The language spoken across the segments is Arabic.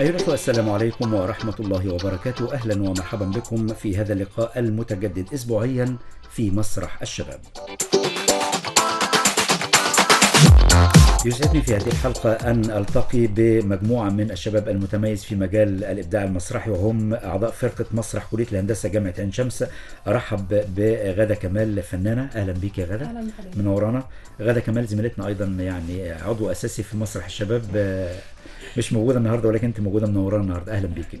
أيها الأخوة السلام عليكم ورحمة الله وبركاته. أهلا ومرحبا بكم في هذا اللقاء المتجدد أسبوعيا في مسرح الشباب. يسعدني في هذه الحلقة أن ألتقي بمجموعة من الشباب المتميز في مجال الإبداع المسرحي وهم أعضاء فرقة مسرح كلية الهندسة جامعة عين شمس. أرحب بغادة كمال فنانة. أهلا بك يا غادة. أهلا بحضرتك منورانا غادة كمال زميلتنا أيضا يعني عضو أساسي في مسرح الشباب. مش موجودة النهاردة ولكن أنت موجودة منورانا النهاردة. أهلا بيك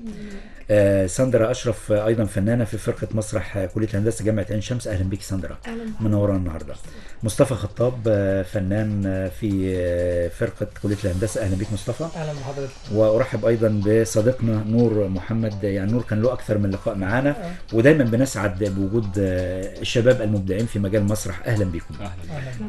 آه، ساندرا أشرف آه، أيضا فنانة في فرقة مسرح كلية الهندسة جامعة عين شمس. أهلا بيك ساندرا. أهلا منورانا النهارده. مصطفى خطاب آه، فنان آه، في آه، فرقة كلية الهندسة. أهلا بيك مصطفى. أهلا بحضرتك. وأرحب أيضا بصديقنا نور محمد. يعني نور كان له أكثر من لقاء معانا. ودايما بنسعد بوجود الشباب المبدعين في مجال المسرح أهلا بكم أهلا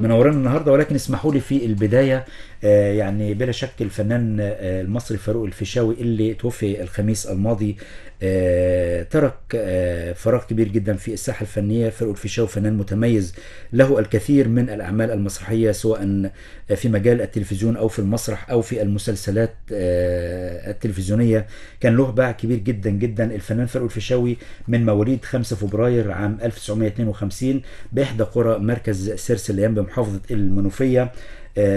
منورنا النهارده ولكن اسمحوا لي في البداية آه، يعني بلا شك الفنان آه، المصري فاروق الفيشاوي اللي توفي الخميس الماضي آه، ترك آه، فراغ كبير جدا في الساحة الفنية. فاروق الفيشاوي فنان متميز له الكثير من الأعمال المسرحية سواء في مجال التلفزيون أو في المسرح أو في المسلسلات آه، التلفزيونية. كان له باع كبير جدا جدا. الفنان فاروق الفيشاوي من مواليد 5 فبراير عام 1952 بإحدى قرى مركز سيرس الليام بمحافظة المنوفية. آه،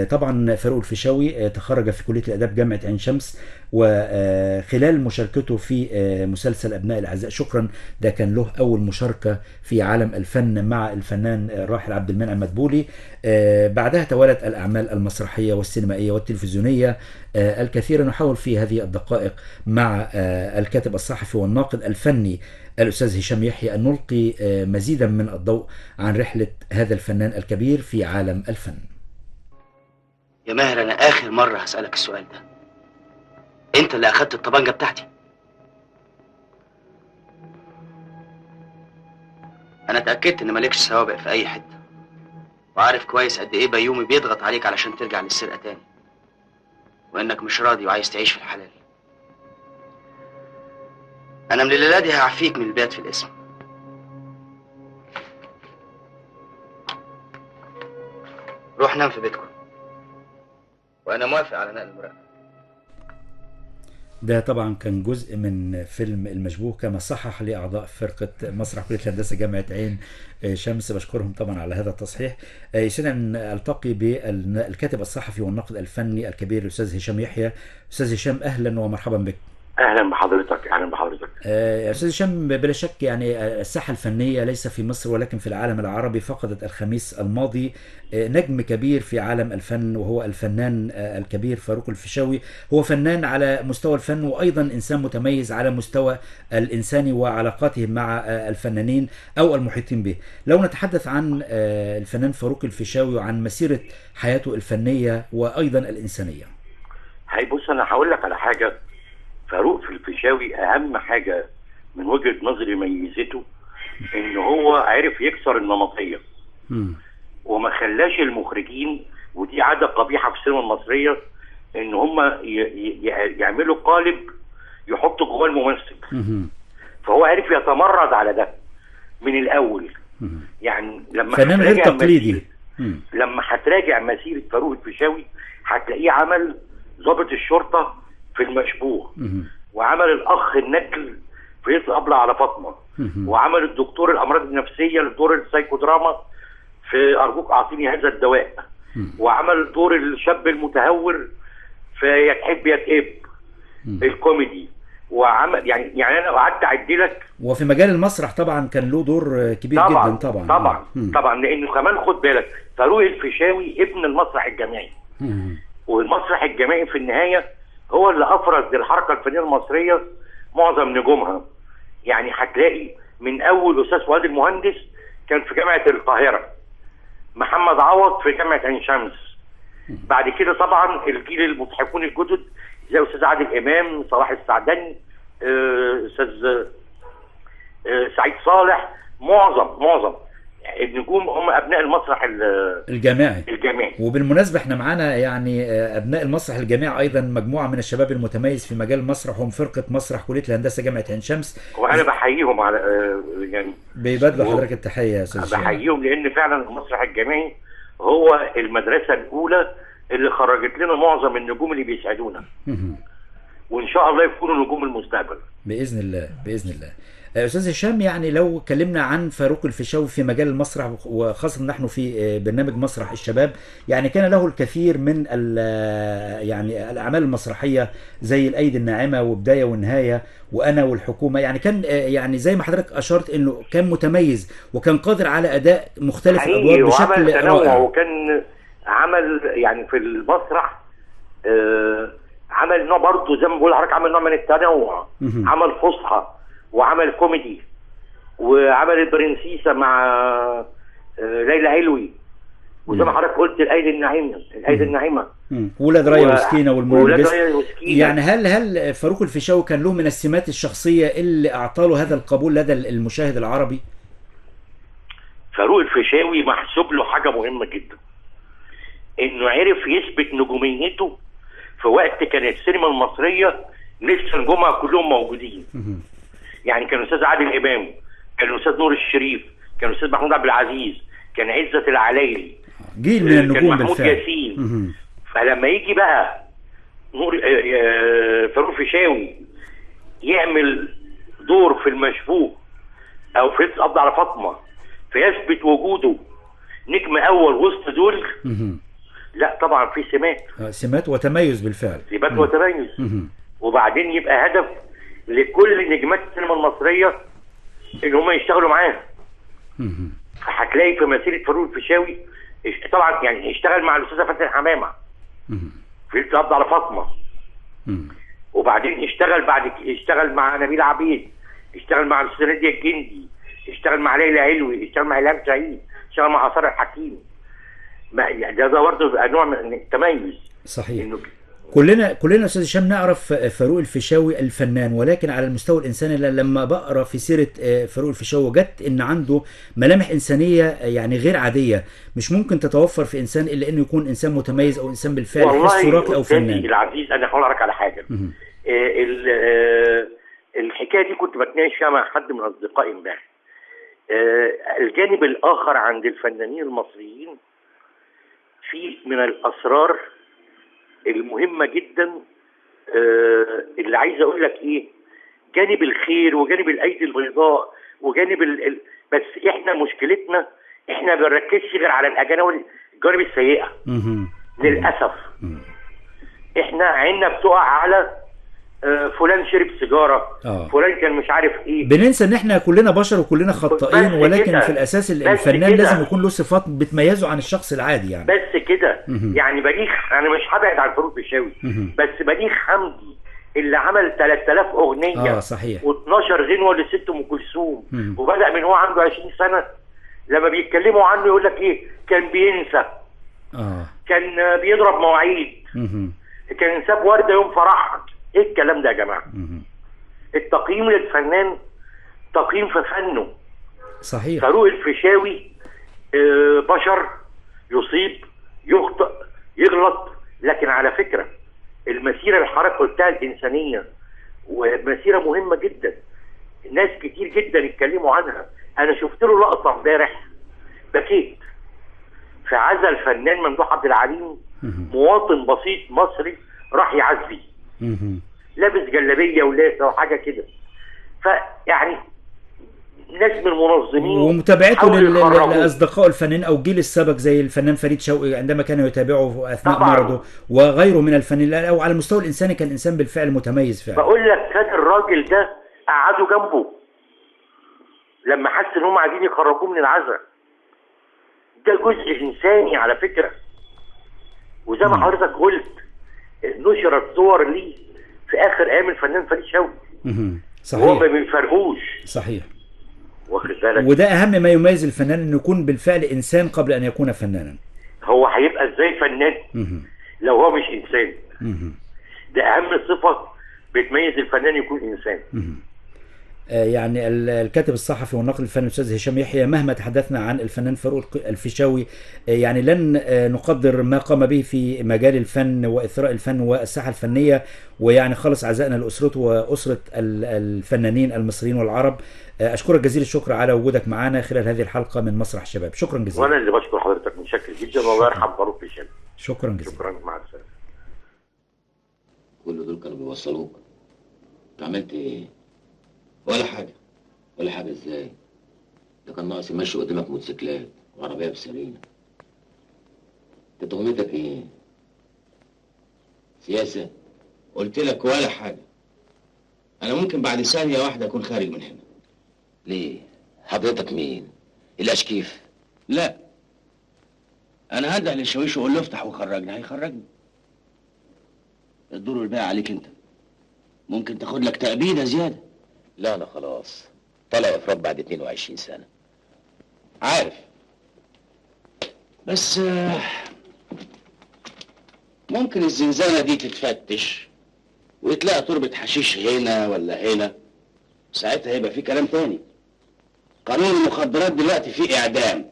طبعا فاروق الفيشاوي آه، تخرج في كلية الأداب جامعة عين شمس وخلال مشاركته في آه، مسلسل أبناء الأعزاء شكرا ده كان له أول مشاركة في عالم الفن مع الفنان الراحل عبد المنعم مدبولي. آه، بعدها توالت الأعمال المسرحية والسينمائية والتلفزيونية آه، الكثير نحاول في هذه الدقائق مع آه، الكاتب الصحفي والناقد الفني الأستاذ هشام يحيى أن نلقي آه، مزيدا من الضوء عن رحلة هذا الفنان الكبير في عالم الفن. يا ماهر أنا آخر مرة هسألك السؤال ده. أنت اللي أخدت الطبنجه بتاعتي؟ أنا اتاكدت إن مالكش سوابق في أي حتة. وعارف كويس قد إيه بيومي بيضغط عليك علشان ترجع للسرقة تاني. وإنك مش راضي وعايز تعيش في الحلال. أنا من الليلة دي هعفيك من البيت في الاسم. روح نام في بيتكم. وأنا موافق على نقل المراقبه ده طبعا كان جزء من فيلم المشبوه كما صحح لأعضاء فرقة مسرح كلية الهندسة جامعة عين شمس بشكرهم طبعا على هذا التصحيح. آه، يسعدني أن ألتقي بالكاتب الصحفي والناقد الفني الكبير الأستاذ هشام يحيى. أستاذ هشام أهلا ومرحبا بك. أهلا بحضرتك أهلا بحضرتك. آه، يا أستاذ هشام بلا شك يعني الساحة الفنية ليس في مصر ولكن في العالم العربي فقدت الخميس الماضي آه، نجم كبير في عالم الفن وهو الفنان آه، الكبير فاروق الفيشاوي. هو فنان على مستوى الفن وأيضا إنسان متميز على مستوى الانساني وعلاقاته مع الفنانين أو المحيطين به. لو نتحدث عن الفنان فاروق الفيشاوي وعن مسيرة حياته الفنية وأيضا الإنسانية. هاي بص أنا هقول لك على حاجة. فاروق في الفيشاوي أهم حاجة من وجهة نظري ميزته إن هو عرف يكسر النمطية. وما خلاش المخرجين ودي عادة قبيحة في السينما المصرية إن هم يعملوا قالب يحطوا جواه الممثل. فهو عرف يتمرد على ده من الأول. يعني لما فنان غير تقليدي. لما هتراجع مسيرة فاروق الفيشاوي هتلاقيه عمل ضابط الشرطة في المشبوه. وعمل الأخ النجل في يطلع ابله على فاطمة. وعمل الدكتور الأمراض النفسية لدور السايكودراما في أرجوك أعطيني هذا الدواء. وعمل دور الشاب المتهور في يا تحب يا تقب مم. الكوميدي وعمل يعني يعني أنا قعدت اعد لك وفي مجال المسرح طبعا كان له دور كبير طبعا جدا طبعا طبعا مم. طبعا لأنه كمان خد بالك فاروق الفيشاوي ابن المسرح الجامعي. والمسرح الجامعي في النهاية هو اللي أفرز للحركة الفنية المصرية معظم نجومها. يعني هتلاقي من أول أستاذ فؤاد المهندس كان في جامعة القاهرة محمد عوض في جامعة عين شمس. بعد كده طبعا الجيل المضحكون الجدد زي أستاذ عادل إمام صلاح السعدني آه، أستاذ آه، سعيد صالح معظم معظم. النجوم هم أبناء المسرح ال- الجامعي. الجامعي. وبالمناسبة إحنا معانا يعني آه، أبناء المسرح الجامعي أيضا مجموعة من الشباب المتميز في مجال المسرح هم فرقة مسرح كلية الهندسة جامعة عين شمس. وأنا بحييهم على آه، يعني بيبادلوا حضرتك التحية يا هشام. بحييهم لأن فعلا المسرح الجامعي هو المدرسة الأولى اللي خرجت لنا معظم النجوم اللي بيساعدونا مهم. وإن شاء الله يكونوا نجوم المستقبل. بإذن الله بإذن الله. أستاذ هشام يعني لو اتكلمنا عن فاروق الفيشاوي في مجال المسرح وخاصة نحن في آه، برنامج مسرح الشباب يعني كان له الكثير من آه، يعني الأعمال المسرحية زي الأيدي الناعمة وبدايه ونهايه وأنا والحكومة. يعني كان آه، يعني زي ما حضرتك أشرت إنه كان متميز وكان قادر على أداء مختلف الأدوار بشكل رائع. وكان عمل يعني في المسرح آه عمل نوع برضه زي ما بقول لحضرتك عمل نوع من التنوع. عمل فصحى وعمل كوميدي وعمل البرنسيسة مع آه ليلى علوي وزي ما. حضرتك قلت الأيدي الناعمة الأيدي الناعمة مم. ولاد رايه وسكينة رايه وسكينة يعني هل هل فاروق الفيشاوي كان له من السمات الشخصية اللي اعطى له هذا القبول لدى المشاهد العربي؟ فاروق الفيشاوي محسوب له حاجة مهمة جدا إنه عرف يثبت نجوميته في وقت كان السينما المصرية لسه نجومها كلهم موجودين. يعني كان الأستاذ عادل إمام كان الأستاذ نور الشريف كان الأستاذ محمود عبد العزيز كان عزت العلايلي جيل من كان النجوم محمود بالفعل. ياسين. فلما يجي بقى نور آه، آه، فاروق فيشاوي يعمل دور في المشبوه أو في قبض على فاطمة فيثبت وجوده نجم أول وسط دول. لا طبعا في سمات. آه، سمات وتميز بالفعل. سمات وتميز. وبعدين يبقى هدف لكل نجمات السينما المصرية ان هم يشتغلوا معاه مهم. هتلاقي في مسيرة فاروق الفيشاوي طبعا يعني اشتغل مع الأستاذة فاتن حمامة. في القبض على فاطمة. وبعدين اشتغل بعد اشتغل مع نبيل عبيد. اشتغل مع الاستاذ نادية الجندي. اشتغل مع ليلى علوي. اشتغل مع الهام سعيد. اشتغل مع آثار الحكيم. ما يعني ده ده برضه نوع من التميز. صحيح. إنه كلنا كلنا أستاذ هشام نعرف فاروق الفيشاوي الفنان ولكن على المستوى الإنساني لما بقرأ في سيرة آه، فاروق الفيشاوي وجدت إن عنده ملامح إنسانية آه، يعني غير عادية. مش ممكن تتوفر في إنسان إلا إنه يكون إنسان متميز أو إنسان بالفعل راقي أو فنان. العزيز أنا هقول لك على حاجة. آه، ال- الحكاية دي كنت بتناقش فيها مع حد من أصدقائي امبارح. الجانب الآخر عند الفنانين المصريين في من الأسرار المهمة جدا آه، اللي عايز أقول لك إيه جانب الخير وجانب الأيدي البيضاء وجانب ال... بس إحنا مشكلتنا إحنا ما بنركزش غير على الأجانب الجوانب السيئة. للأسف. إحنا عيننا بتقع على فلان شرب سيجارة آه. فلان كان مش عارف إيه بننسى إن إحنا كلنا بشر وكلنا خطائين ولكن. في الأساس الفنان. لازم يكون له صفات بتميزه عن الشخص العادي يعني بس كده. يعني بليغ أنا مش هبعد عن فاروق الفيشاوي مهم. بس بليغ حمدي اللي عمل 3000 أغنية آه صحيح و12 غنوة لست أم كلثوم. وبدأ من هو عنده 20 سنة لما بيتكلموا عنه يقول لك إيه كان بينسى آه كان آه، بيضرب مواعيد. كان ساب وردة يوم فرحها إيه الكلام ده يا جماعة. التقييم للفنان تقييم في فنه. صحيح. فاروق الفيشاوي آه، بشر يصيب يخطئ يغلط. لكن على فكرة المسيرة اللي حضرتك قلتها الإنسانية ومسيرة مهمة جدا. ناس كتير جدا اتكلموا عنها. أنا شفت له لقطة امبارح. بكيت. في عزا الفنان ممدوح عبد العليم. مواطن بسيط مصري راح يعزي. مهم. لابس جلابية ولاسه وحاجه كده. فيعني ناس من المنظمين ومتابعته. لاصدقائه الفنانين أو الجيل السابق زي الفنان فريد شوقي عندما كانوا يتابعه أثناء طبعاً. مرضه وغيره من الفنانين. أو على المستوى الانساني كان إنسان بالفعل متميز فعلا. بقول لك كان الراجل ده قعدوا جنبه. لما حس إن هم عايزين يخرجوه من العزاء ده جزء إنساني على فكرة. وزي ما. حضرتك قلت نشرت صور ليه. في آخر أيام الفنان فريد شوقي. مهم. وهو ما صحيح بيفرقوش. صحيح. واخد بالك؟ وده أهم ما يميز الفنان إنه يكون بالفعل إنسان قبل أن يكون فنانا. هو هيبقى إزاي فنان. لو هو مش إنسان. ده أهم صفة بتميز الفنان يكون إنسان. يعني ال- الكاتب الصحفي والناقد الفني الأستاذ هشام يحيى مهما تحدثنا عن الفنان فاروق الفيشاوي آه، يعني لن آه، نقدر ما قام به في مجال الفن وإثراء الفن والساحة الفنية ويعني خالص عزائنا لاسرته وأسرة ال- الفنانين المصريين والعرب. آه، أشكرك جزيل الشكر على وجودك معنا خلال هذه الحلقة من مسرح الشباب شكرا جزيلا. وأنا اللي بشكر حضرتك متشكر جدا والله يرحم فاروق هشام شكرا جزيلا. شكرا مع السلامة. كل دول كانوا بيوصلوك. أنت عملت إيه؟ ولا حاجة. ولا حاجة إزاي؟ ده كان ناقص يمشي قدامك موتوسيكلات وعربية بسرينه أنت تهمتك إيه؟ سياسة؟ قلت لك ولا حاجة. أنا ممكن بعد ثانية واحدة أكون خارج من هنا. ليه؟ حضرتك مين؟ الأشكيف؟ لا. أنا هدع للشاويش وأقول له افتح وخرجني. هيخرجني. الدور الباقي عليك أنت. ممكن تاخد لك تأبيدة زيادة. لا أنا خلاص. طالع افراد بعد 22 سنة. عارف. بس آه، ممكن الزنزانة دي تتفتش ويتلاقى تربة حشيش هنا ولا هنا. ساعتها هيبقى في كلام تاني. قانون المخدرات دلوقتي فيه إعدام.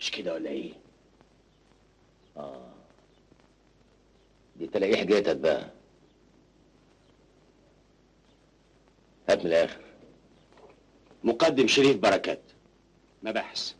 مش كده ولا إيه؟ دي تلاقيه حكايتك بقى. هات من الآخر. مقدم شريف بركات. مباحث.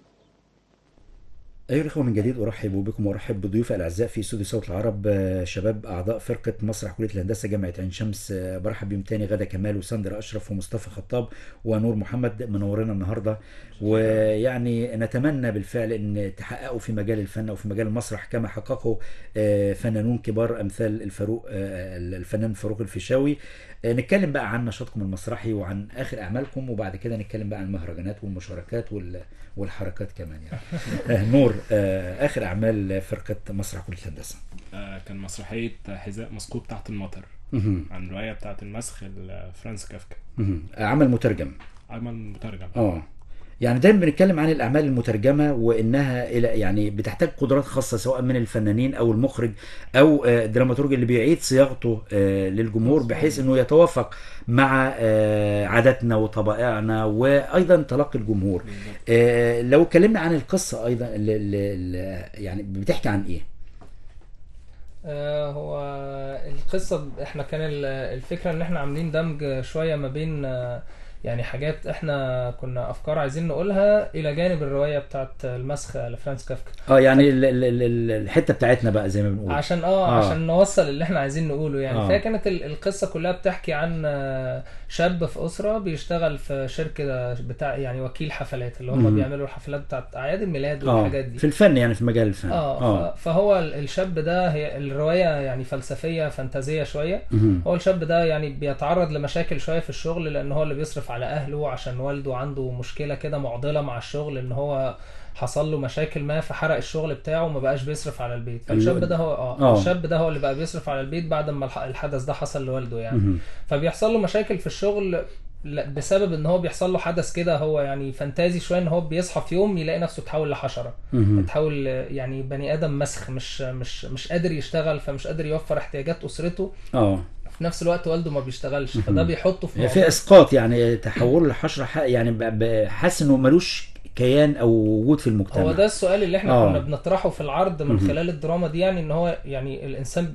أيها الأخوة من جديد أرحب بكم وأرحب بضيوفي الأعزاء في استوديو صوت العرب آه، شباب أعضاء فرقة مسرح كلية الهندسة جامعة عين شمس. آه، برحب بيهم تاني غدا كمال وساندر أشرف ومصطفى خطاب ونور محمد منورنا النهاردة. ويعني نتمنى بالفعل أن تحققوا في مجال الفن وفي مجال المسرح كما حققه آه، فنانون كبار أمثال الفاروق الفنان فاروق الفيشاوي. نتكلم بقى عن نشاطكم المسرحي وعن آخر أعمالكم وبعد كده نتكلم بقى عن المهرجانات والمشاركات وال- والحركات كمان يعني. نور آخر أعمال فرقة مسرح كليه الهندسة. آه، كان مسرحية حذاء مسقوط تحت المطر. عن رواية بتاعة المسخ لفرانس كافكا. عمل مترجم. عمل مترجم. آه. يعني دايما بنتكلم عن الأعمال المترجمة وإنها إلى يعني بتحتاج قدرات خاصة سواء من الفنانين أو المخرج أو آه، الدراماتورج اللي بيعيد صياغته آه، للجمهور بحيث إنه يتوافق مع آه، عاداتنا وطبائعنا وأيضا تلقي الجمهور. لو اتكلمنا عن القصة أيضا ال- ال- ال- يعني بتحكي عن إيه؟ هو القصة إحنا كان ال- الفكرة إن إحنا عاملين دمج شوية ما بين يعني حاجات إحنا كنا افكار عايزين نقولها إلى جانب الرواية بتاعت المسخ لفرانس كافكا آه يعني ال- ال- ال- الحتة بتاعتنا بقى زي ما بنقول عشان آه, آه. عشان نوصل اللي إحنا عايزين نقوله يعني آه. فهي كانت ال- القصة كلها بتحكي عن آه، شاب في أسرة بيشتغل في شركة بتاع يعني وكيل حفلات اللي. هم بيعملوا الحفلات بتاعت أعياد الميلاد آه والحاجات دي في الفن يعني في مجال الفن آه ف- فهو ال- الشاب ده هي الرواية يعني فلسفية فانتازية شوية. هو الشاب ده يعني بيتعرض لمشاكل شوية في الشغل لأن هو اللي بيصرف على أهله عشان والده عنده مشكلة كده معضلة مع الشغل إن هو حصل له مشاكل ما فحرق الشغل بتاعه وما بقاش بيصرف على البيت فالشاب ده هو آه آه. الشاب ده هو اللي بقى بيصرف على البيت بعد ما الح- الحدث ده حصل لوالده يعني. فبيحصل له مشاكل في الشغل بسبب إن هو بيحصل له حدث كده هو يعني فانتازي شوية إن هو بيصحى في يوم يلاقي نفسه اتحول لحشرة. اتحول يعني بني آدم مسخ مش مش مش قادر يشتغل فمش قادر يوفر احتياجات أسرته آه في نفس الوقت والده ما بيشتغلش فده بيحطه في هي في إسقاط يعني تحول لحشره يعني حاسس إنه ملوش كيان أو وجود في المجتمع هو ده السؤال اللي إحنا آه. كنا بنطرحه في العرض من. خلال الدراما دي يعني إن هو يعني الإنسان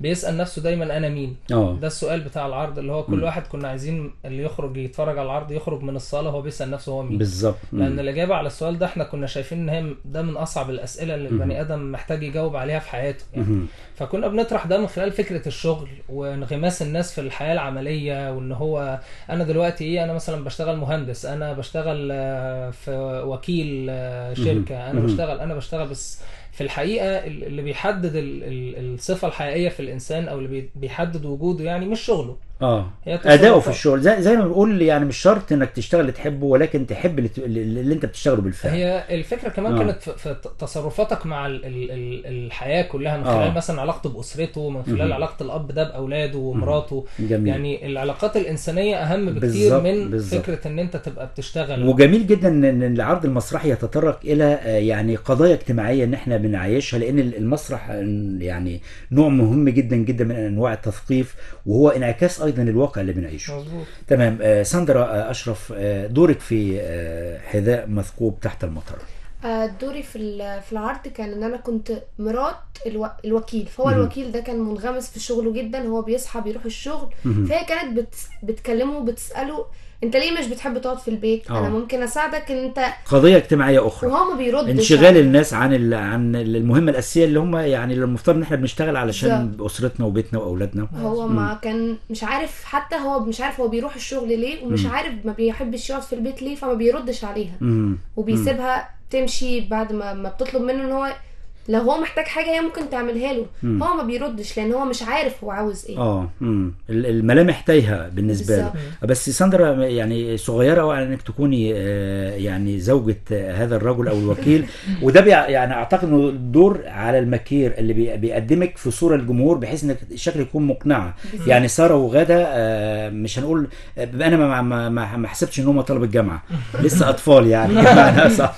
بيسأل نفسه دايما أنا مين؟ آه. ده السؤال بتاع العرض اللي هو كل واحد كنا عايزين اللي يخرج يتفرج على العرض يخرج من الصالة هو بيسأل نفسه هو مين. بالظبط. لأن. الإجابة على السؤال ده إحنا كنا شايفين إن هي ده من أصعب الأسئلة اللي البني آدم محتاج يجاوب عليها في حياته يعني. فكنا بنطرح ده من خلال فكرة الشغل وانغماس الناس في الحياة العملية وإن هو أنا دلوقتي إيه أنا مثلا بشتغل مهندس أنا بشتغل آه، في وكيل آه، شركة أنا. بشتغل أنا بشتغل بس في الحقيقة ال- اللي بيحدد ال- ال- الصفة الحقيقية في الإنسان أو اللي بي- بيحدد وجوده يعني مش شغله. آه أداؤه. في الشغل زي, زي ما بنقول يعني مش شرط إنك تشتغل اللي تحبه ولكن تحب اللي, اللي أنت بتشتغله بالفعل هي الفكرة كمان آه. كانت في تصرفاتك مع ال ال ال الحياة كلها من آه. خلال مثلا علاقته بأسرته من خلال. علاقة الأب ده بأولاده ومراته جميل يعني العلاقات الإنسانية أهم بكتير من بالظبط. فكرة إن أنت تبقى بتشتغل وجميل جدا ان العرض المسرحي يتطرق إلى آه، يعني قضايا اجتماعية إن إحنا بنعيشها لأن المسرح آه، يعني نوع مهم جدا جدا من أنواع التثقيف وهو انعكاس أيضا للواقع اللي بنعيشه. مظبوط. تمام. آه، ساندرا آه، أشرف آه، دورك في حذاء مثقوب تحت المطر. دوري في في العرض كان إن أنا كنت مرات ألو... الوكيل. فهو مهم. الوكيل ده كان منغمس في شغله جدا. هو بيصحى بيروح الشغل. مهم. فهي كانت بت... بتكلمه وبتسأله انت ليه مش بتحب تقعد في البيت؟ آه. أنا ممكن اساعدك ان انت قضية اجتماعية أخرى. وهو ما بيردش انشغال الناس عن ال... عن المهمة الأساسية اللي هم يعني المفترض إن إحنا بنشتغل علشان أسرتنا وبيتنا وأولادنا. هو ما كان مش عارف حتى هو مش عارف هو بيروح الشغل ليه ومش مم. عارف ما بيحبش يقعد في البيت ليه فما بيردش عليها. مم. وبيسيبها تمشي بعد ما ما بتطلب منه إن هو لو هو محتاج حاجة هي ممكن تعملها له. مم. هو ما بيردش لأن هو مش عارف هو عاوز إيه. آه ال- الملامح تايهة بالنسبة له. بالظبط. بس ساندرا يعني صغيرة قوي على إنك تكوني آه، يعني زوجة آه، هذا الرجل أو الوكيل. وده يعني أعتقد إنه دور على المكير اللي بي- بيقدمك في صورة الجمهور بحيث إنك الشكل يكون مقنعة. يعني سارة وغادة آه، مش هنقول آه، أنا ما ما ما ما حسبتش إن هم طلبة جامعة. لسه أطفال يعني. صح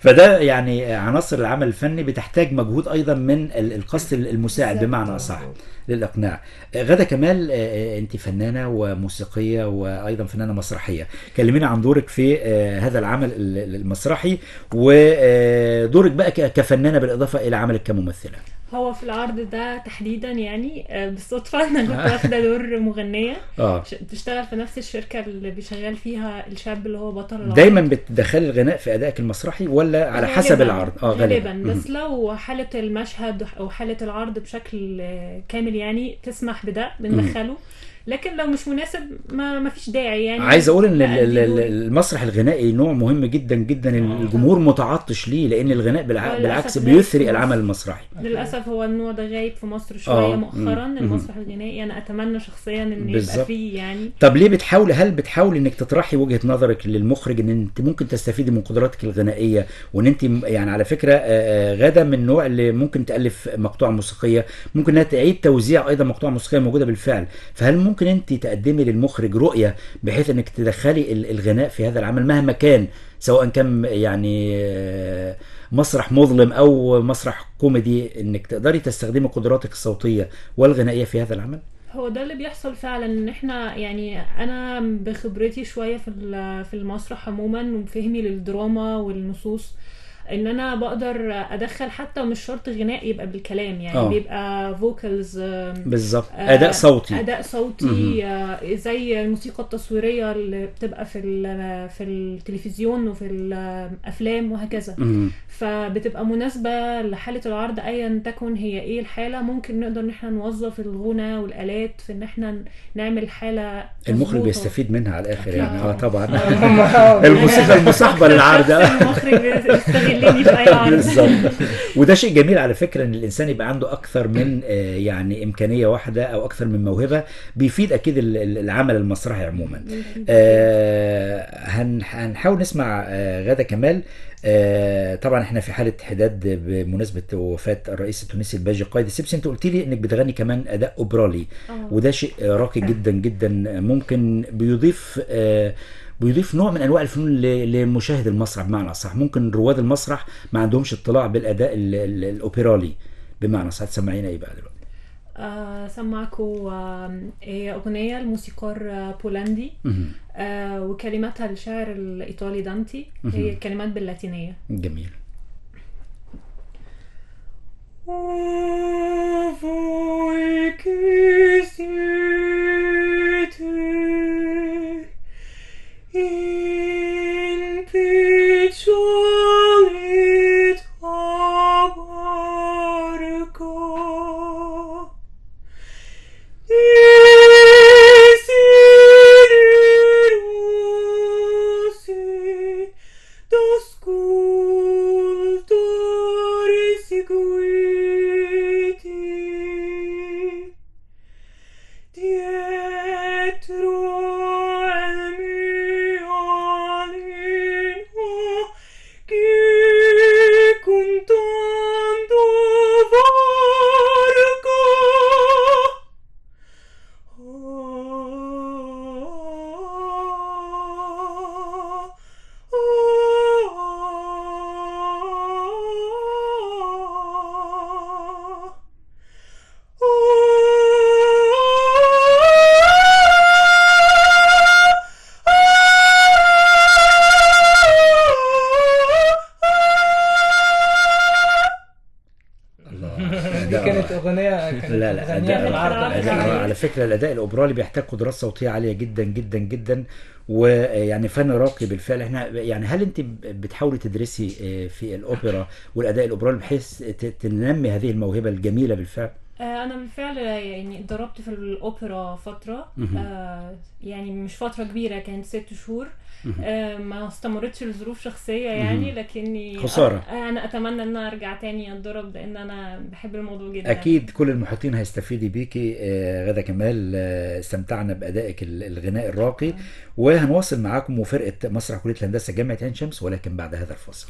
فده يعني عناصر العمل الفني بتحتاج مجهود أيضا من ال- القصد المساعد. بمعنى أصح للإقناع. آه، غدا كمال آه، آه، أنت فنانة وموسيقية وأيضا فنانة مسرحية. كلمينا عن دورك في هذا العمل ال- المسرحي ودورك بقى كفنانة بالإضافة إلى عملك كممثلة. هو في العرض ده تحديدا يعني آه، بالصدفة أنا كنت واخدة دور مغنية. آه. بتشتغل في نفس الشركة اللي بيشغل فيها الشاب اللي هو بطل العرض. دايما بتدخلي الغناء في أدائك المسرحي ولا على حسب العرض؟ آه غالبا. بس لو حالة المشهد أو حالة العرض بشكل آه، كامل يعني تسمح بده بندخله. لكن لو مش مناسب ما ما فيش داعي يعني. عايز أقول إن دوري. المسرح الغنائي نوع مهم جدا جدا. الجمهور متعطش ليه؟ لأن الغناء بالع- بالعكس بيثري العمل. المسرحي. للأسف هو النوع ده غايب في مصر آه، شوية مم، مؤخرا. المسرح الغنائي. أنا أتمنى شخصيا إن يبقى. فيه يعني. طب ليه بتحاولي هل بتحاولي إنك تطرحي وجهة نظرك للمخرج إن أنت ممكن تستفيدي من قدراتك الغنائية وإن أنت يعني على فكرة آه، آه، غادة من النوع اللي ممكن تألف مقطوعة موسيقية ممكن إنها تعيد توزيع أيضا مقطوعة موسيقية موجودة بالفعل. فهل ممكن أنت تقدمي للمخرج رؤية بحيث إنك تدخلي ال- الغناء في هذا العمل مهما كان سواء كان يعني آه، مسرح مظلم أو مسرح كوميدي إنك تقدري تستخدمي قدراتك الصوتية والغنائية في هذا العمل؟ هو ده اللي بيحصل فعلا إن إحنا يعني أنا بخبرتي شوية في في المسرح عموما وفهمي للدراما والنصوص. ان أنا بقدر ادخل حتى مش شرط غناء يبقى بالكلام يعني آه. أوه. بيبقى فوكالز بالظبط أداء صوتي أداء صوتي آه، زي الموسيقى التصويرية اللي بتبقى في ال- في التلفزيون وفي الأفلام وهكذا مم. فبتبقى مناسبة لحالة العرض أيا تكن هي إيه الحالة ممكن نقدر إن إحنا نوظف الغنى والآلات في إن إحنا نعمل حالة المخرج. بيستفيد منها على الآخر يعني آه. آه طبعا الموسيقى المصاحبة للعرض المخرج بيستغلني في أي عرض بالظبط. وده شيء جميل على فكرة إن الإنسان يبقى عنده أكثر من آه، يعني إمكانية واحدة أو أكثر من موهبة بيفيد أكيد ال- ال- العمل المسرحي عموما. آه، هن- هنحاول نسمع آه، غادة كمال. آه، طبعا إحنا في حالة حداد بمناسبة وفاة الرئيس التونسي الباجي قايد السبسي أنت قلت لي إنك بتغني كمان أداء أوبرالي. وده شيء راقي جدا جدا ممكن بيضيف آه، بيضيف نوع من أنواع الفنون ل- لمشاهد المسرح بمعنى أصح. ممكن رواد المسرح ما عندهمش اطلاع بالأداء ال- ال- الاوبرالي بمعنى صح تسمعينا إيه بقى دلوقتي. آه سمعكوا آه هي أغنية الموسيقار آه بولندي. آه وكلماتها الشاعر الإيطالي دانتي. هي كلمات باللاتينية. جميل. Voi che siete فكره الاداء الاوبرالي بيحتاج قدرات صوتية عالية جدا جدا جدا. ويعني فن راقي بالفعل. إحنا يعني هل أنت بتحاولي تدرسي آه، في الأوبرا والأداء الاوبرالي بحيث تنمي هذه الموهبة الجميلة بالفعل؟ أنا بالفعل يعني اتدربت في الأوبرا فترة. آه، يعني مش فترة كبيرة كانت ست شهور. آه، ما استمرتش لظروف شخصية يعني. لكني خسارة. آه، أنا أتمنى إن أنا أرجع تاني أتدرب لأن أنا بحب الموضوع جدا. أكيد كل المحيطين هيستفيدوا بيكي آه، غدا كمال آه، استمتعنا بأدائك ال- الغناء الراقي. وهنواصل معاكم وفرقة مسرح كلية الهندسة جامعة عين شمس ولكن بعد هذا الفاصل.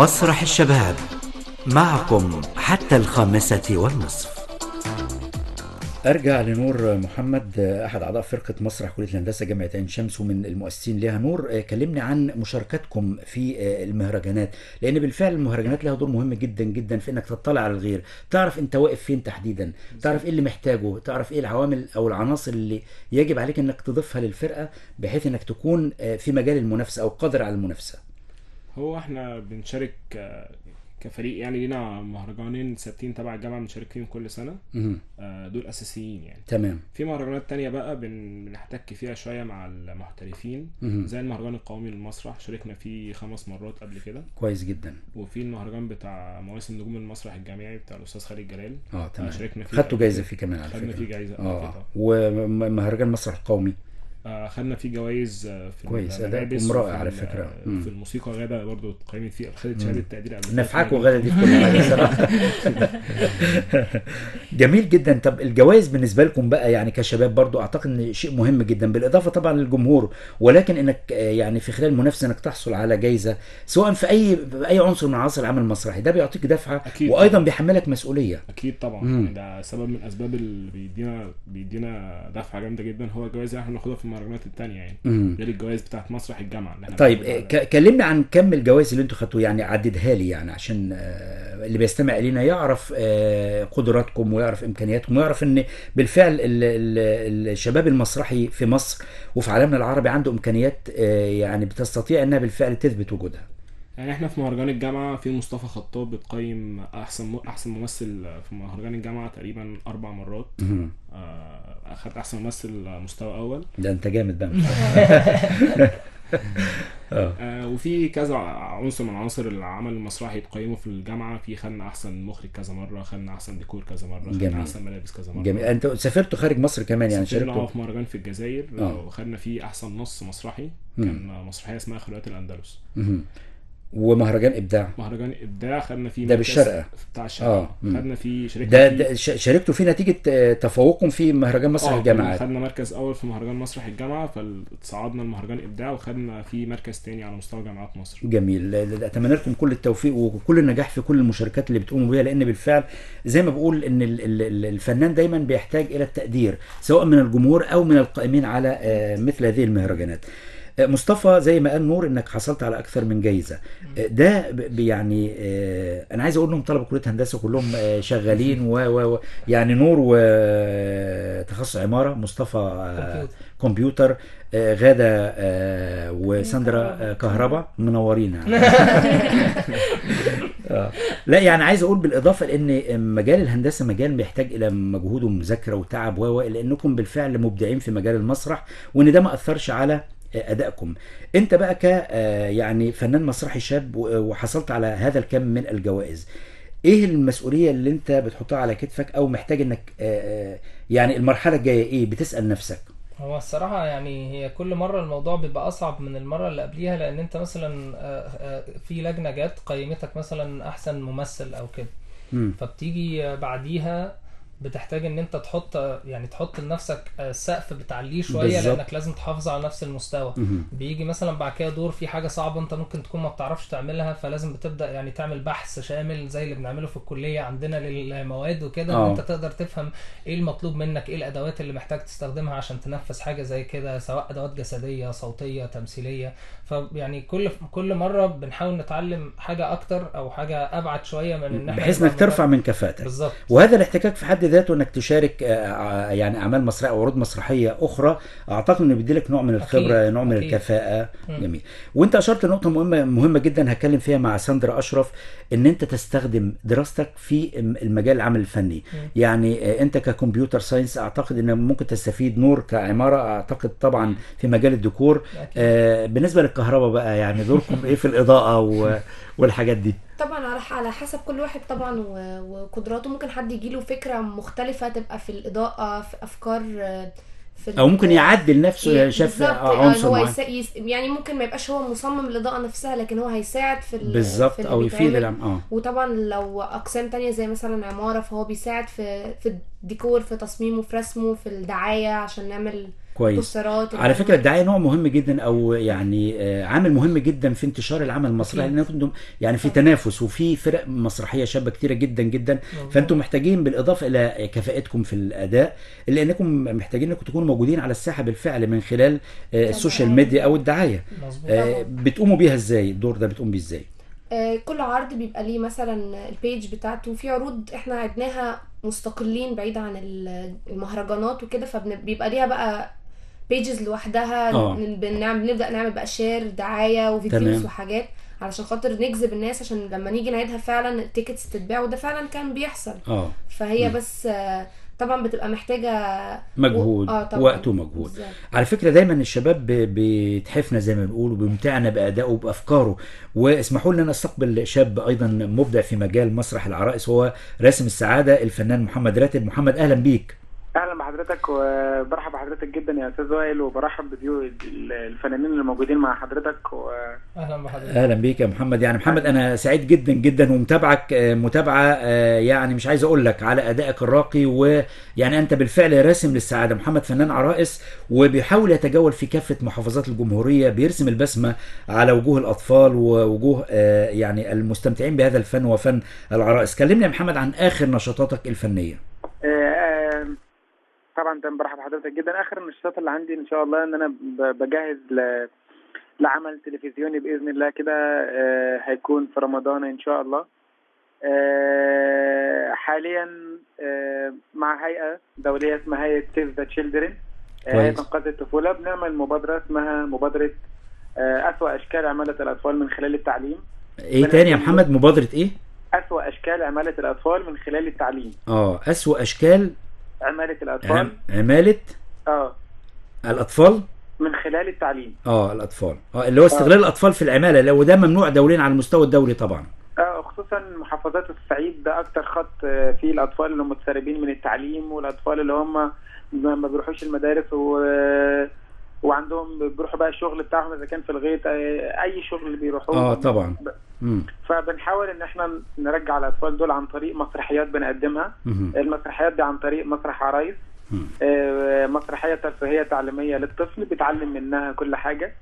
مسرح الشباب معكم حتى الخامسة والنصف. أرجع لنور محمد أحد أعضاء فرقة مسرح كلية الهندسة جامعة عين شمس ومن المؤسسين لها نور. آه، كلمني عن مشاركتكم في آه، المهرجانات لأن بالفعل المهرجانات لها دور مهم جدا جدا في إنك تطلع على الغير. تعرف أنت واقف فين تحديدا؟ تعرف إيه اللي محتاجه؟ تعرف إيه العوامل أو العناصر اللي يجب عليك إنك تضيفها للفرقة بحيث إنك تكون آه، في مجال المنافسة أو قادر على المنافسة؟ هو إحنا بنشارك آه، كفريق يعني لينا مهرجانين ثابتين تبع الجامعة بنشارك فيهم كل سنة. آه، دول أساسيين يعني. تمام. في مهرجانات تانية بقى بن- بنحتك فيها شوية مع المحترفين مهم. زي المهرجان القومي للمسرح شاركنا فيه خمس مرات قبل كده. كويس جدا. وفي المهرجان بتاع مواسم نجوم المسرح الجامعي بتاع الأستاذ خالد جلال. آه تمام. شاركنا فيه. خدتوا جايزة. فيه كمان على خدنا فكرة. فيه جايزة. قبل آه. كده ومهرجان مسرح القومي. آه، خدنا فيه جوائز آه، في كويس، أداءكم رائع على فكرة. آه،. في الموسيقى غدا برضو اتقيمت فيه خدت شهادة تقدير قبل كده. نفعك وغدا دي في كل جميل جدا طب الجوائز بالنسبة لكم بقى يعني كشباب برضو أعتقد إن شيء مهم جدا بالإضافة طبعا للجمهور ولكن إنك آه، يعني في خلال المنافسه إنك تحصل على جائزه سواء في أي في أي عنصر من عناصر العمل المسرحي ده بيعطيك دفعة أكيد وأيضا طبعاً. بيحملك مسؤولية أكيد طبعا مم. ده سبب من الأسباب اللي بيدينا بيدينا دفعة جامدة جدا هو الجوائز اللي إحنا بناخدها في المهرجانات التانية يعني. مم. غير الجوائز بتاعت مسرح الجامعة اللي إحنا طيب بناخدها آه، ك- كلمنا عن كم الجوائز اللي أنتوا خدتوه يعني عددها لي يعني عشان آه، اللي بيستمع إلينا يعرف آه، قدراتكم ويعرف إمكانياتكم ويعرف إن بالفعل ال- ال- الشباب المسرحي في مصر وفي عالمنا العربي عنده إمكانيات آه، يعني بتستطيع إنها بالفعل تثبت وجودها. يعني إحنا في مهرجان الجامعة في مصطفى خطاب بتقيم أحسن م... أحسن ممثل في مهرجان الجامعة تقريبا أربع مرات. آه، أخد أحسن ممثل مستوى أول ده أنت جامد بقى. آه آه، وفي كذا عنصر من عناصر العمل المسرحي يتقيموا في الجامعة في خدنا أحسن مخرج كذا مرة خدنا أحسن ديكور كذا مرة. خدنا أحسن ملابس كذا مرة جميل أنت سافرتوا خارج مصر كمان يعني سافرنا شاركتوا في مهرجان في الجزائر آه. آه. وخدنا فيه أحسن نص مسرحي. كان مسرحية اسمها خلوات الأندلس. ومهرجان إبداع. مهرجان إبداع خدنا فيه ده بالشرقة. بتاع الشرقه آه. خدنا فيه شاركنا ده, ده شاركتوا فيه نتيجة آه، تفوقكم في مهرجان مسرح آه، الجامعات. خدنا مركز أول في مهرجان مسرح الجامعة فصعدنا المهرجان إبداع وخدنا فيه مركز تاني على مستوى جامعات مصر. جميل. أتمنى لكم كل التوفيق وكل النجاح في كل المشاركات اللي بتقوموا بيها لأن بالفعل زي ما بقول إن ال- ال- ال- الفنان دايما بيحتاج إلى التقدير سواء من الجمهور أو من القائمين على آه، مثل هذه المهرجانات. مصطفى زي ما قال نور إنك حصلت على أكثر من جايزة. آه، ده يعني آه، أنا عايز أقول انهم طلبة كلية هندسة كلهم آه، شغالين و و- و يعني نور وتخصص عمارة مصطفى كمبيوتر. كمبيوتر غادة وساندرا كهرباء. منورين. لا يعني عايز أقول بالإضافة لأن مجال الهندسة مجال بيحتاج إلى مجهود ومذاكرة وتعب و لأنكم بالفعل مبدعين في مجال المسرح وإن ده ما أثرش على أدائكم. أنت بقى ك آه، يعني فنان مسرحي شاب و- وحصلت على هذا الكم من الجوائز. إيه المسؤولية اللي أنت بتحطها على كتفك أو محتاج إنك آه، آه، يعني المرحلة الجاية إيه؟ بتسأل نفسك. هو الصراحة يعني هي كل مرة الموضوع بيبقى أصعب من المرة اللي قبليها لأن أنت مثلا آه، آه، في لجنة جت قيمتك مثلا أحسن ممثل أو كده. فبتيجي بعديها بتحتاج إن أنت تحط يعني تحط لنفسك سقف بتعليه شوية بالظبط. لأنك لازم تحافظ على نفس المستوى مهم. بيجي مثلا بعد كده دور في حاجة صعبة أنت ممكن تكون ما بتعرفش تعملها فلازم بتبدأ يعني تعمل بحث شامل زي اللي بنعمله في الكلية عندنا للمواد وكده إن آه. أنت تقدر تفهم إيه المطلوب منك إيه الأدوات اللي محتاج تستخدمها عشان تنفذ حاجة زي كده سواء أدوات جسدية صوتية تمثيلية فيعني كل كل مرة بنحاول نتعلم حاجة أكتر أو حاجة أبعد شوية من إن إحنا بحيث انك ترفع من كفاءتك بالظبط وهذا الاحتكاك في حد ذاته إنك تشارك آه، ع- يعني أعمال مسرحيه أو عروض مسرحية أخرى أعتقد انه بيديلك نوع من الخبرة أكيد، نوع من أكيد. الكفاءة مم. جميل وأنت أشرت لنقطه مهمة مهمة جدا هتكلم فيها مع ساندرا أشرف إن أنت تستخدم دراستك في المجال العمل الفني مم. يعني آه، أنت ك computer science أعتقد إن ممكن تستفيد نور كعمارة أعتقد طبعا في مجال الديكور. آه، بالنسبة للكهرباء بقى يعني دوركم إيه في الإضاءة والحاجات دي طبعا على على حسب كل واحد طبعا وقدراته ممكن حد يجيله فكرة مختلفة تبقى في الإضاءة في أفكار آه، في أو ممكن يعدل نفسه شاف بالظبط آه، عنصر هو معين. يس... يعني ممكن ما يبقاش هو مصمم الإضاءة نفسها لكن هو هيساعد في ال... بالظبط أو يفيد. العم آه وطبعا لو أقسام تانية زي مثلا عمارة فهو بيساعد في في الديكور في تصميمه في رسمه في الدعاية عشان نعمل كويس. بوسترات على فكرة الدعايه نوع مهم جدا أو يعني آه، عامل مهم جدا في انتشار العمل المسرحي. لأن كنتم يعني في تنافس وفي فرق مسرحية شابة كتيرة جدا جدا. فأنتم محتاجين بالإضافة إلى كفاءتكم في الأداء إلا إنكم محتاجين إنكم تكونوا موجودين على الساحة بالفعل من خلال آه، ال social media أو الدعاية. آه، بتقوموا بيها إزاي؟ الدور ده بتقوم بيه إزاي؟ كل عرض بيبقى ليه مثلا ال page بتاعته. في عروض إحنا عدناها مستقلين بعيد عن ال- المهرجانات وكده فبيبقى ليها بقى pages لوحدها آه. بنعمل بنبدأ نعمل بقى share دعاية وفيديوز. وحاجات علشان خاطر نجذب الناس عشان لما نيجي نعيدها فعلا ال tickets تتباع وده فعلا كان بيحصل آه فهي مم. بس آه، طبعا بتبقى محتاجة مجهود آه طبعا وقت ومجهود. على فكرة دايما الشباب بيتحفنا زي ما بنقول وبيمتعنا بادائه وبأفكاره واسمحوا لي إن أستقبل شاب أيضا مبدع في مجال مسرح العرائس وهو راسم السعادة الفنان محمد راتب محمد أهلا بيك أهلا بحضرتك وبرحب بحضرتك جدا يا أستاذ وائل وبرحب بضيوف الفنانين اللي موجودين مع حضرتك و... أهلا بحضرتك. أهلا بيك يا محمد. يعني محمد أنا سعيد جدا جدا ومتابعك متابعة آه، يعني مش عايز أقول لك على أدائك الراقي ويعني أنت بالفعل راسم للسعادة. محمد فنان عرائس وبيحاول يتجول في كافة محافظات الجمهورية بيرسم البسمة على وجوه الأطفال ووجوه آه، يعني المستمتعين بهذا الفن وفن العرائس. كلمني يا محمد عن آخر نشاطاتك الفنية. آه، طبعا ده برحب بحضرتك جدا. آخر النشاطات اللي عندي إن شاء الله إن أنا بجهز ل... لعمل تلفزيوني بإذن الله كده آه، هيكون في رمضان إن شاء الله. آه، حاليا آه، مع هيئة دولية اسمها هيئة سيف ذا تشيلدرن هيئة. إنقاذ الطفولة. بنعمل مبادرة اسمها مبادرة آه، أسوأ أشكال عمالة الأطفال من خلال التعليم. إيه تاني يا محمد؟ مبادرة إيه؟ أسوأ أشكال عمالة الأطفال من خلال التعليم. آه أسوأ أشكال عمالة الأطفال. عم- عمالة؟ آه. الأطفال؟ من خلال التعليم. آه الأطفال. آه اللي هو استغلال الأطفال في العمالة. لو ده ممنوع دوليا على المستوى الدولي طبعا. آه خصوصا محافظات الصعيد ده أكتر خط آه، فيه الأطفال اللي متسربين من التعليم والأطفال اللي هم ما ما بيروحوش المدارس و وعندهم بيروحوا بقى الشغل بتاعهم إذا كان في الغيط اي شغل بيروحوه آه طبعا مم. فبنحاول إن إحنا نرجع الأطفال دول عن طريق مسرحيات بنقدمها مهم. المسرحيات دي عن طريق مسرح عرايس مم. آه، مسرحية ترفيهية تعليمية للطفل بيتعلم منها كل حاجة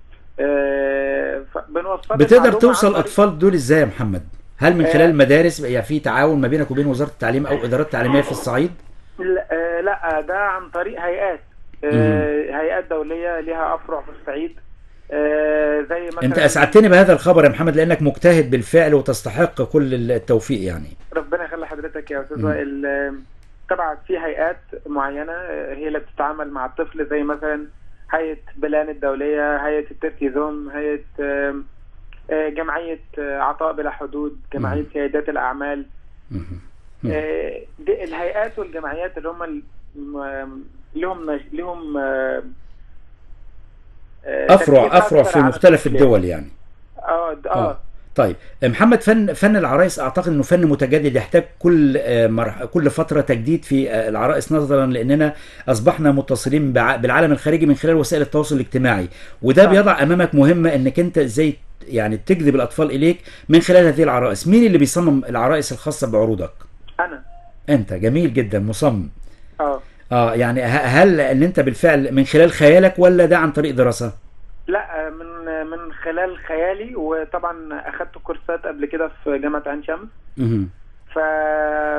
آه، فبنوصل بتقدر توصل الأطفال دول إزاي يا محمد هل من آه. خلال المدارس يعني في تعاون ما بينك وبين وزارة التعليم أو إدارات تعليمية في الصعيد لا, آه، لا ده عن طريق هيئات هيئات دولية ليها افرع في الصعيد آه، زي مثلا أنت أسعدتني بهذا الخبر يا محمد لأنك مجتهد بالفعل وتستحق كل التوفيق يعني. ربنا يخلي حضرتك يا أستاذ. وائل. آه، طبعا في هيئات معينة آه، هي اللي بتتعامل مع الطفل زي مثلا هيئة بلان الدولية هيئة التركيزوم هيئة آه، آه، جمعية آه، عطاء بلا حدود جمعية سيدات الأعمال. آه، دي الهيئات والجمعيات اللي هم لهم لهم آه، آه، أفرع أفرع في مختلف. الدول يعني. آه د- آه. طيب محمد فن فن العرائس أعتقد إنه فن متجدد يحتاج كل آه، مرح كل فترة تجديد في آه، العرائس نظرا لأننا أصبحنا متصلين بالعالم الخارجي من خلال وسائل التواصل الاجتماعي. وده. بيضع أمامك مهمة إنك أنت إزاي يعني تجذب الأطفال إليك من خلال هذه العرائس مين اللي بيصمم العرائس الخاصة بعروضك؟ أنا. أنت. جميل جدا. مصمم. آه. آه يعني هل إن أنت بالفعل من خلال خيالك ولا ده عن طريق دراسة لا من من خلال خيالي وطبعا أخدت كورسات قبل كده في جامعة عين شمس. ف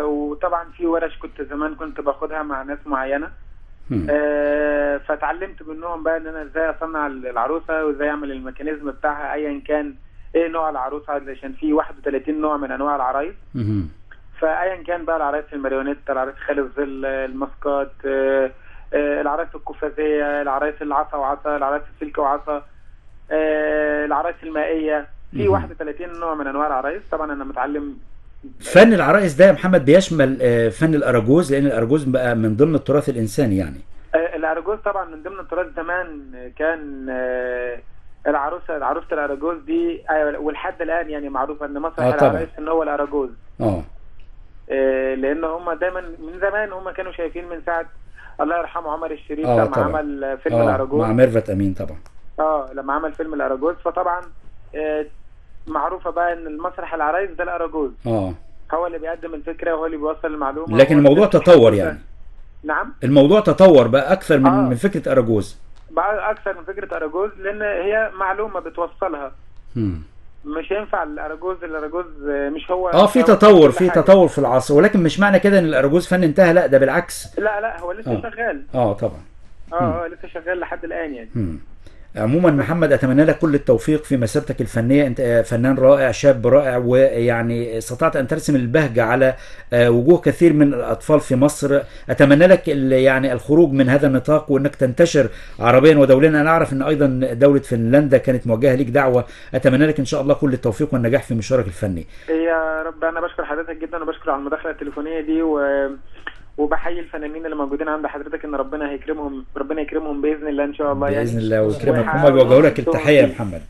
وطبعا في ورش كنت زمان كنت باخدها مع ناس معينة. آه، فتعلمت منهم بقى إن أنا إزاي أصنع العروسة وإزاي أعمل الميكانيزم بتاعها ايا كان إيه نوع العروسة علشان في 31 نوع من أنواع العرايس. فايا كان بقى العرايس الماريونيت العرايس خال الظل الماسكات آه، آه، العرايس القفازيه العرايس العصا وعصا العرايس السلك وعصا آه، العرايس المائية. في مهم. 31 نوع من أنواع العرايس. طبعا أنا متعلم فن العرائس ده يا محمد بيشمل فن الاراجوز لأن الاراجوز بقى من ضمن التراث الإنساني يعني. الأراجوز طبعا من ضمن التراث زمان كان العروسة عروسة الأراجوز دي ولحد الآن يعني معروفة إن مسرح آه،. العرايس إن هو الأراجوز آه. آه، لأن هم دايما من زمان هم كانوا شايفين من ساعة الله يرحمه عمر الشريف آه لما طبعا. عمل فيلم آه الأراجوز. مع ميرفت أمين طبعا. آه لما عمل فيلم الأراجوز. فطبعا آه، معروفة بقى إن المسرح العرايس ده الأراجوز. آه. هو اللي بيقدم الفكرة وهو اللي بيوصل المعلومة لكن الموضوع تطور يعني. نعم. الموضوع تطور بقى أكثر من آه. من فكرة أراجوز. بقى أكثر من فكرة أراجوز لأن هي معلومة بتوصلها. مم. مش ينفع الأراجوز الأراجوز مش هو آه في تطور في. تطور في العصر ولكن مش معنى كده إن الأراجوز فن انتهى لا ده بالعكس لا لا هو لسه آه. شغال آه طبعا آه آه لسه شغال لحد الآن يعني مم. عموما محمد أتمنى لك كل التوفيق في مسيرتك الفنية. أنت فنان رائع شاب رائع ويعني استطعت أن ترسم البهجة على آه، وجوه كثير من الأطفال في مصر. أتمنى لك يعني الخروج من هذا النطاق وأنك تنتشر عربيا ودوليا. أنا أعرف أن أيضا دولة فنلندا كانت موجهة ليك دعوة. أتمنى لك إن شاء الله كل التوفيق والنجاح في مشوارك الفني. يا رب أنا بشكر حضرتك جدا وبشكر على المداخلة التليفونية دي و... وبحيي الفنانين اللي موجودين عند حضرتك إن ربنا هيكرمهم ربنا يكرمهم بإذن الله إن شاء الله يعني. بإذن الله ويكرمك. هم بيوجهوا لك التحية يا. محمد.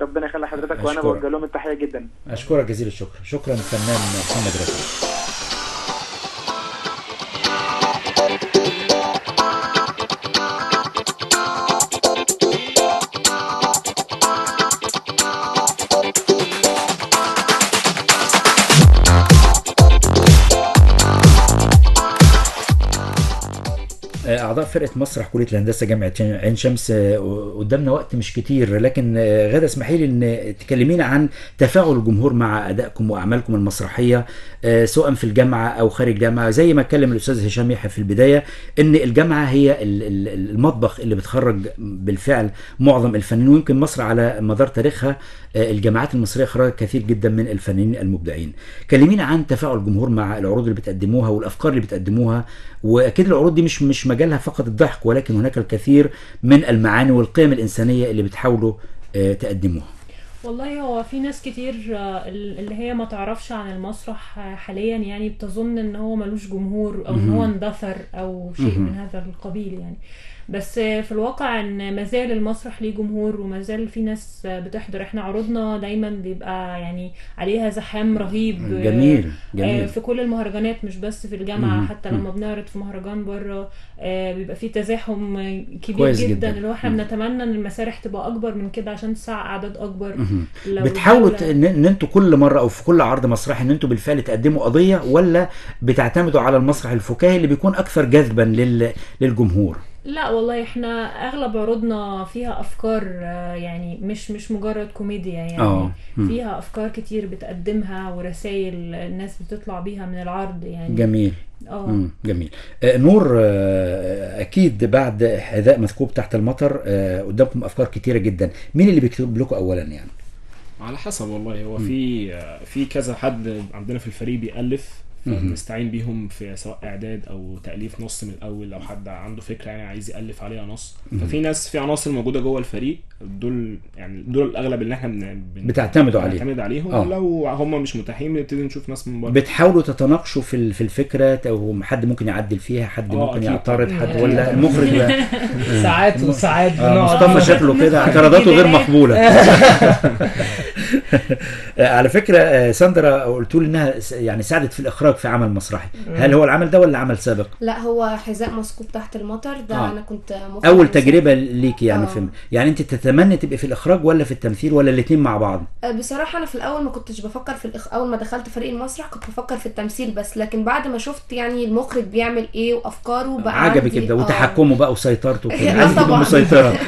ربنا يخلي حضرتك وأنا. بوجه لهم التحية جدا. أشكرك جزيل الشكر. شكرا الفنان محمد رفيق. أعضاء فرقة مسرح كلية الهندسة جامعة عين شمس آه، قدامنا وقت مش كتير لكن آه، غادة اسمحي لي إن تكلمينا عن تفاعل الجمهور مع أدائكم وأعمالكم المسرحية آه، سواء في الجامعة أو خارج الجامعة زي ما اتكلم الأستاذ هشام يحيى في البداية إن الجامعة هي ال- ال- المطبخ اللي بتخرج بالفعل معظم الفنانين ويمكن مصر على مدار تاريخها آه، الجامعات المصرية خرجت كثير جدا من الفنانين المبدعين. كلمينا عن تفاعل الجمهور مع العروض اللي بتقدموها والأفكار اللي بتقدموها وأكيد العروض دي مش مش مجالها فقط الضحك ولكن هناك الكثير من المعاني والقيم الإنسانية اللي بتحاولوا آه، تقدموها والله هو في ناس كتير آه، اللي هي ما تعرفش عن المسرح آه، حاليا يعني بتظن إن هو ملوش جمهور أو إن هو. اندثر أو شيء. من هذا القبيل يعني بس في الواقع إن مازال المسرح ليه جمهور ومازال في ناس بتحضر إحنا عروضنا دايما بيبقى يعني عليها زحام رهيب جميل آه، جميل في كل المهرجانات مش بس في الجامعة مهم. حتى مم. لما بنعرض في مهرجان بره آه، بيبقى في تزاحم كبير جدا, جدا. اللي هو إحنا مم. بنتمنى إن المسارح تبقى أكبر من كده عشان تسع أعداد أكبر. لو بتحاولوا ان أنتوا كل مرة أو في كل عرض مسرحي إن أنتوا بالفعل تقدموا قضية ولا بتعتمدوا على المسرح الفكاهي اللي بيكون أكثر جذبا لل... للجمهور لا والله إحنا اغلب عروضنا فيها افكار آه، يعني مش مش مجرد كوميديا يعني. مم. فيها افكار كتير بتقدمها ورسائل الناس بتطلع بيها من العرض يعني جميل آه. جميل آه، نور آه، أكيد بعد حذاء مثقوب تحت المطر آه، قدامكم أفكار كتيرة جدا مين اللي بيكتب لكم اولا يعني على حسب والله هو في في كذا حد عندنا في الفريق بيألف مهم. فبنستعين بيهم في سواء إعداد أو تأليف نص من الأول لو حد عنده فكرة يعني عايز يألف عليها نص. ففي ناس في عناصر موجودة جوه الفريق دول يعني دول الأغلب اللي إحنا بن... بتعتمدوا عليهم. بنعتمد عليهم آه. لو هم مش متاحين بنبتدي نشوف ناس من بره بتحاولوا تتناقشوا في في الفكرة أو حد ممكن يعدل فيها حد آه، ممكن أكيد يعترض. حد أكيد ولا. المخرج بقى ساعات وساعات آه، بنقعد مصطفى شكله كده اعتراضاته غير مقبولة على فكرة آه، ساندرا قلت لي إنها يعني ساعدت في الإخراج في عمل مسرحي. هل هو العمل ده ولا عمل سابق لا هو حذاء مسكوب تحت المطر ده آه. أنا كنت أول. تجربة ليك يعني آه. في يعني أنت تتمنى تبقى في الإخراج ولا في التمثيل ولا الاثنين مع بعض آه، بصراحة أنا في الأول ما كنتش بفكر في الإخ... أول ما دخلت فريق المسرح كنت بفكر في التمثيل بس لكن بعد ما شفت يعني المخرج بيعمل إيه وأفكاره بقى عجبك عندي- كده آه. وتحكمه بقى وسيطرته كده عايز تبقى. مسيطرة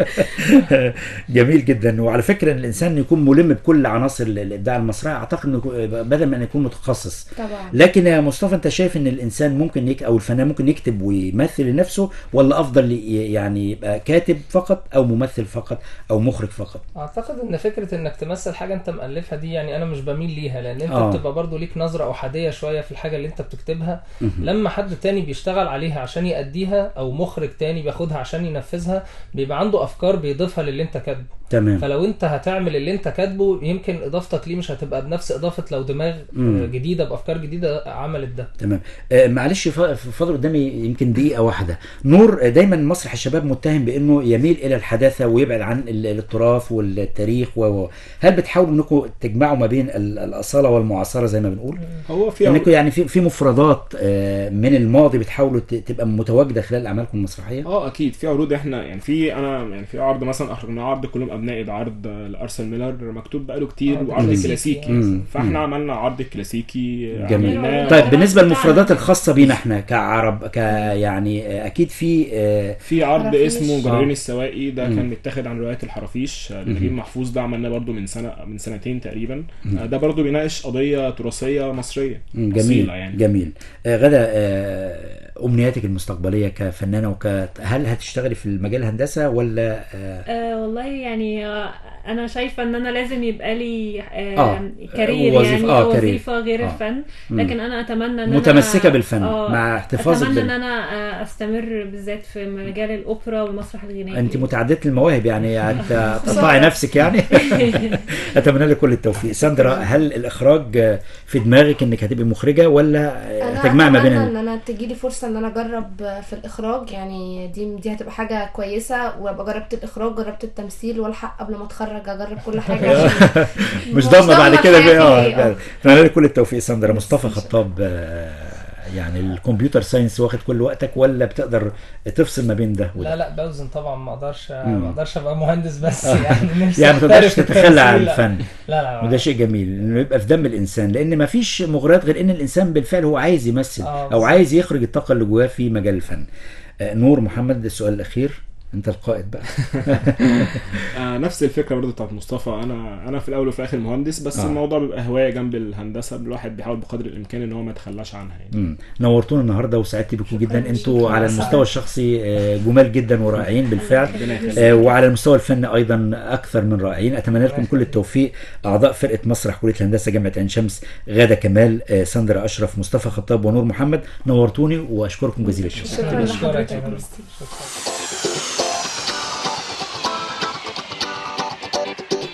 جميل جدا. وعلى فكرة إن الإنسان يكون ملم بكل عناصر ال- الابداع المسرحي أعتقد إنه بدل ما إنه يكون متخصص. طبعا. لكن يا مصطفى أنت شايف إن الإنسان ممكن يك أو الفنان ممكن يكتب ويمثل لنفسه ولا أفضل يعني يبقى كاتب فقط أو ممثل فقط أو مخرج فقط؟ أعتقد إن فكرة إنك تمثل حاجة أنت مألفها دي يعني أنا مش بميل ليها لأن أنت آه. بتبقى برضو ليك نظرة أحادية شوية في الحاجة اللي أنت بتكتبها. لما حد تاني بيشتغل عليها عشان يأديها أو مخرج تاني بياخدها عشان ينفذها بيبقى عنده أفكار بيضيفها للي أنت كاتبه. تمام. فلو أنت هتعمل اللي أنت كاتبه يمكن إضافتك ليه مش هتبقى بنفس إضافة لو دماغ مم. جديدة بأفكار جديدة عملت ده. تمام. آه معلش فاضل قدامي يمكن دقيقة واحدة. نور آه، دايما مسرح الشباب متهم بإنه يميل إلى الحداثة ويبعد عن ال- التراث والتاريخ و... و- هل بتحاولوا إنكم تجمعوا ما بين ال- الأصالة والمعاصرة زي ما بنقول؟ هو في إنكم يعني في في مفردات آه، من الماضي بتحاولوا ت- تبقى متواجدة خلال أعمالكم المسرحية؟ آه أكيد. في عروض إحنا يعني في أنا يعني في عرض مثلا اخرجناه عرض كلهم ابنائي ده عرض لارسن ميلر مكتوب بقاله كتير عرض وعرض كلاسيكي. كلاسيكي مم. فإحنا مم. عملنا عرض كلاسيكي جميل طيب بالنسبة للمفردات الخاصة بينا إحنا كعرب ك يعني آه، أكيد في آه، في عرض. اسمه جرارين آه. السواقي ده مم. كان متاخد عن رواية الحرافيش آه، لنجيب محفوظ ده عملناه برضو من سنة من سنتين تقريبا مم. آه، ده برضو بيناقش قضية تراثية مصرية جميل يعني جميل آه، غدا آه، أمنياتك المستقبلية كفنانة وك هل هتشتغلي في المجال الهندسة ولا آه، آه والله يعني آه أنا شايفة إن أنا لازم يبقى لي آه آه، career وظيفة- يعني آه، أو career. وظيفة غير آه. الفن. لكن أنا أتمنى إن متمسكة أنا بالفن، آه مع احتفاظك أتمنى بال- إن أنا آه، أستمر بالذات في مجال الأوبرا والمسرح الغنائي أنت متعددة المواهب يعني هتقطعي نفسك يعني أتمنى لك كل التوفيق ساندرا هل الإخراج في دماغك إنك هتبقي مخرجة ولا هتجمعي ما بين. إن أنا تجيلي فرصة ان أنا اجرب في الاخراج يعني دي دي هتبقى حاجة كويسة وابقى جربت الاخراج جربت التمثيل والحق قبل ما اتخرج اجرب كل حاجة. مش ضامنة بعد كده آه كل التوفيق ساندرا. مصطفى خطاب آه، يعني ال computer science واخد كل وقتك ولا بتقدر تفصل ما بين ده وده لا لا بوزن طبعا ما أقدرش. ما أقدرش أبقى مهندس بس يعني نفسي يعني ما تقدرش تتخلى عن. الفن لا لا وده شيء جميل إنه يبقى في دم الإنسان لأن ما فيش مغريات غير إن الإنسان بالفعل هو عايز يمثل آه، أو. عايز يخرج الطاقة اللي جواه في مجال الفن آه، نور محمد السؤال الأخير انت القائد بقى. آه نفس الفكرة برضو بتاعت مصطفى. أنا أنا في الأول وفي الآخر مهندس بس آه. الموضوع بيبقى هواية جنب الهندسة. الواحد بيحاول بقدر الإمكان إن هو ما يتخلاش عنها يعني. مم. نورتونا النهارده وسعدت بكم جدا. أنتوا. على المستوى الشخصي آه، جمال جدا ورائعين بالفعل. آه، وعلى المستوى الفني أيضا أكثر من رائعين. أتمنى لكم كل التوفيق. أعضاء فرقة مسرح كلية الهندسة جامعة عين شمس غادة كمال ساندرا أشرف مصطفى خطاب ونور محمد. نورتوني وأشكركم جزيل الشكر شكرا لحضرتك.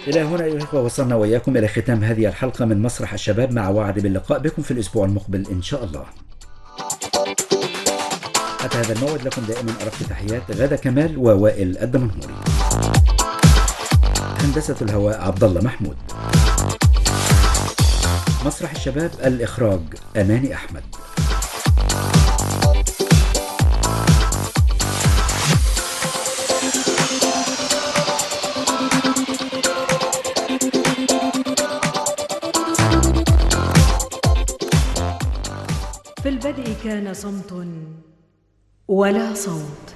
إلى هنا أيها الأخوة وصلنا وإياكم إلى ختام هذه الحلقة من مسرح الشباب مع وعد باللقاء بكم في الأسبوع المقبل إن شاء الله. حتى هذا الموعد لكم دائما أرق تحيات غادة كمال ووائل الدمنهوري. هندسة الهواء عبد الله محمود. مسرح الشباب الإخراج أماني أحمد. البدء كان صمت ولا صوت.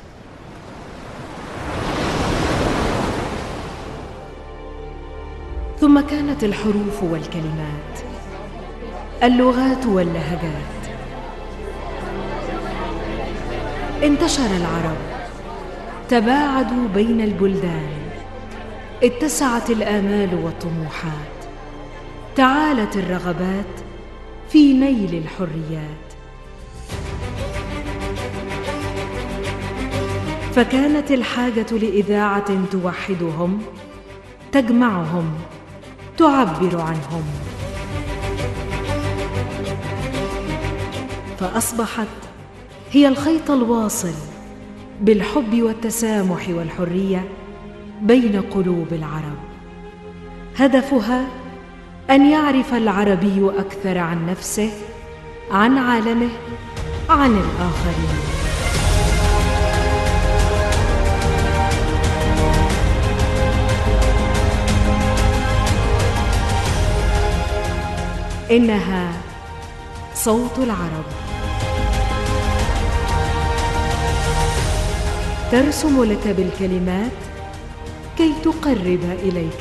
ثم كانت الحروف والكلمات اللغات واللهجات. انتشر العرب تباعدوا بين البلدان اتسعت الآمال والطموحات تعالت الرغبات في نيل الحريات. فكانت الحاجة لإذاعة توحدهم تجمعهم تعبر عنهم. فأصبحت هي الخيط الواصل بالحب والتسامح والحرية بين قلوب العرب. هدفها أن يعرف العربي أكثر عن نفسه عن عالمه عن الآخرين. إنها صوت العرب. ترسم لك بالكلمات كي تقرب إليك.